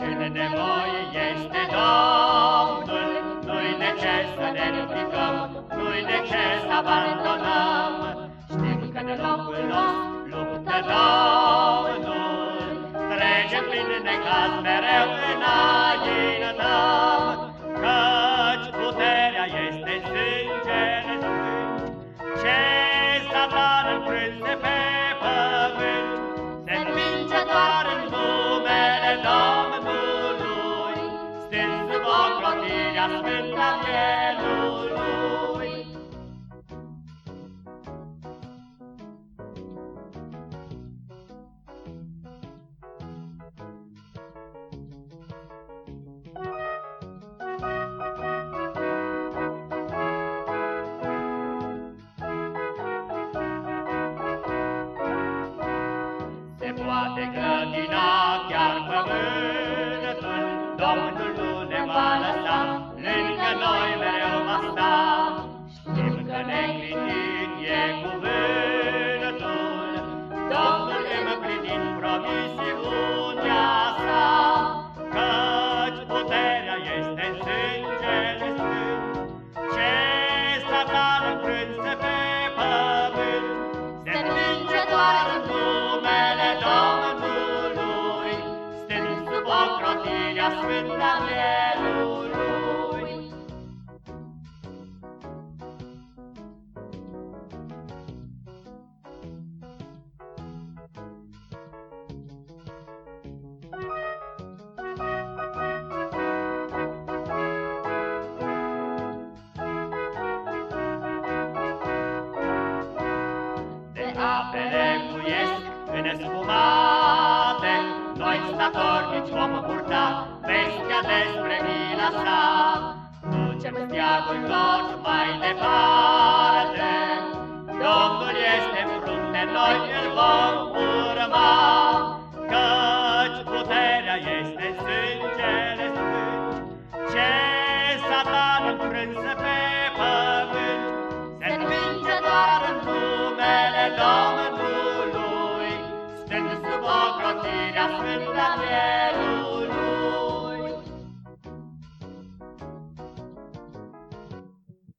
care în nevoie este Domnul, nu-i de ce să ne ridicăm, nu-i de ce să abandonăm. Știm că de locul nostru luptă Domnul, trecem prin necaz mereu înaintăm, ocrotirea sfântă Mielului. Se poate grădina ocrotirea sfântă a Mielului. De apele cuiesc în spumate, Noi statornici vom purta vestea despre mila sa. Ducem steagul lor mai departe, Domnul este în frunte, noi îl vom urma, Căci puterea este în sângele sfânt, Ce satan înfrânse pe Love.